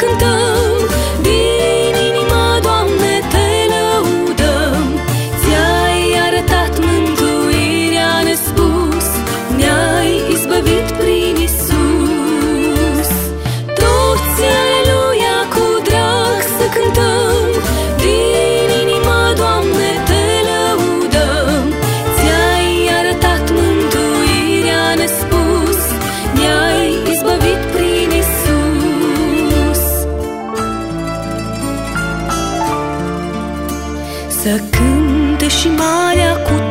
큰 뜻 Să cânte și marea cu